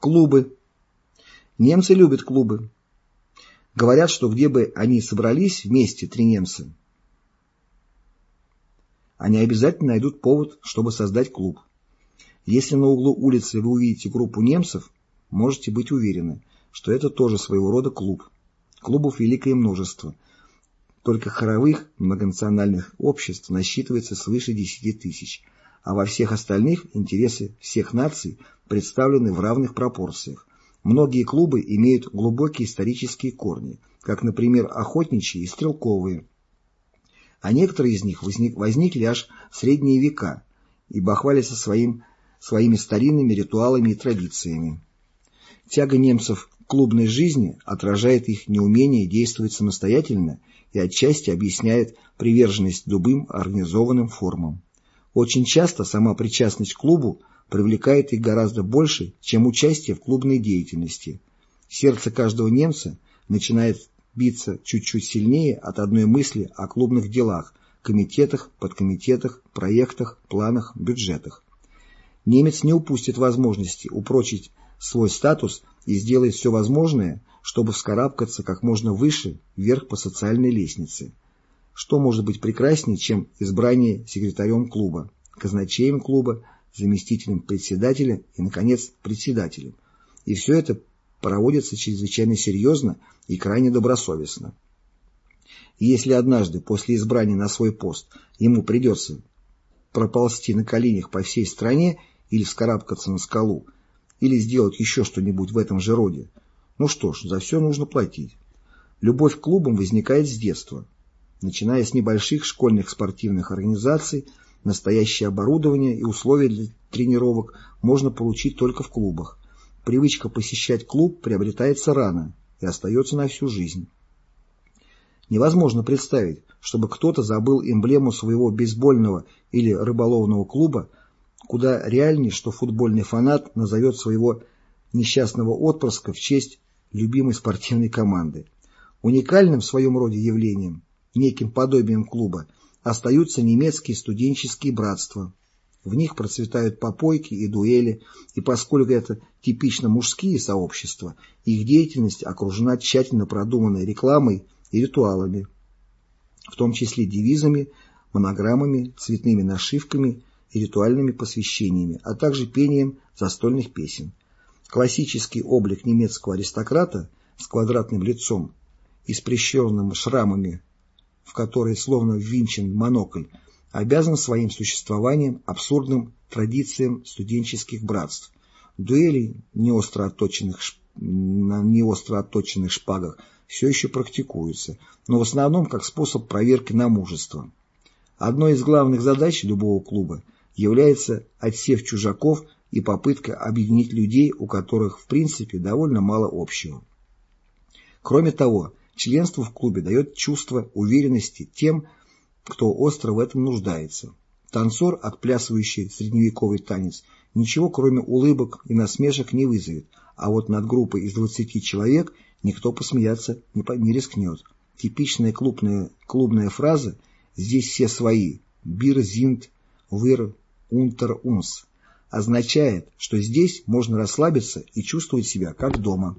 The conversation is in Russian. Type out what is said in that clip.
Клубы. Немцы любят клубы. Говорят, что где бы они собрались вместе, три немца, они обязательно найдут повод, чтобы создать клуб. Если на углу улицы вы увидите группу немцев, можете быть уверены, что это тоже своего рода клуб. Клубов великое множество. Только хоровых многонациональных обществ насчитывается свыше 10 тысяч – а во всех остальных интересы всех наций представлены в равных пропорциях. Многие клубы имеют глубокие исторические корни, как, например, охотничьи и стрелковые. А некоторые из них возник, возникли аж в средние века и бахвалятся своим, своими старинными ритуалами и традициями. Тяга немцев к клубной жизни отражает их неумение действовать самостоятельно и отчасти объясняет приверженность любым организованным формам. Очень часто сама причастность к клубу привлекает их гораздо больше, чем участие в клубной деятельности. Сердце каждого немца начинает биться чуть-чуть сильнее от одной мысли о клубных делах, комитетах, подкомитетах, проектах, планах, бюджетах. Немец не упустит возможности упрочить свой статус и сделает все возможное, чтобы вскарабкаться как можно выше, вверх по социальной лестнице. Что может быть прекраснее, чем избрание секретарем клуба, казначеем клуба, заместителем председателя и, наконец, председателем. И все это проводится чрезвычайно серьезно и крайне добросовестно. И если однажды после избрания на свой пост ему придется проползти на коленях по всей стране или вскарабкаться на скалу, или сделать еще что-нибудь в этом же роде, ну что ж, за все нужно платить. Любовь к клубам возникает с детства. Начиная с небольших школьных спортивных организаций, настоящее оборудование и условия для тренировок можно получить только в клубах. Привычка посещать клуб приобретается рано и остается на всю жизнь. Невозможно представить, чтобы кто-то забыл эмблему своего бейсбольного или рыболовного клуба, куда реальнее, что футбольный фанат назовет своего несчастного отпрыска в честь любимой спортивной команды. Уникальным в своем роде явлением неким подобием клуба, остаются немецкие студенческие братства. В них процветают попойки и дуэли, и поскольку это типично мужские сообщества, их деятельность окружена тщательно продуманной рекламой и ритуалами, в том числе девизами, монограммами, цветными нашивками и ритуальными посвящениями, а также пением застольных песен. Классический облик немецкого аристократа с квадратным лицом и с прищерными шрамами в который словно ввинчен монокль, обязан своим существованием абсурдным традициям студенческих братств. Дуэли неостро отточенных, на неостро отточенных шпагах все еще практикуются, но в основном как способ проверки на мужество. Одной из главных задач любого клуба является отсев чужаков и попытка объединить людей, у которых в принципе довольно мало общего. Кроме того, Членство в клубе дает чувство уверенности тем, кто остро в этом нуждается. Танцор, отплясывающий средневековый танец, ничего кроме улыбок и насмешек не вызовет, а вот над группой из 20 человек никто посмеяться не, не рискнет. Типичная клубная, клубная фраза «здесь все свои» «бир зинт вир унтер унс» означает, что здесь можно расслабиться и чувствовать себя как дома.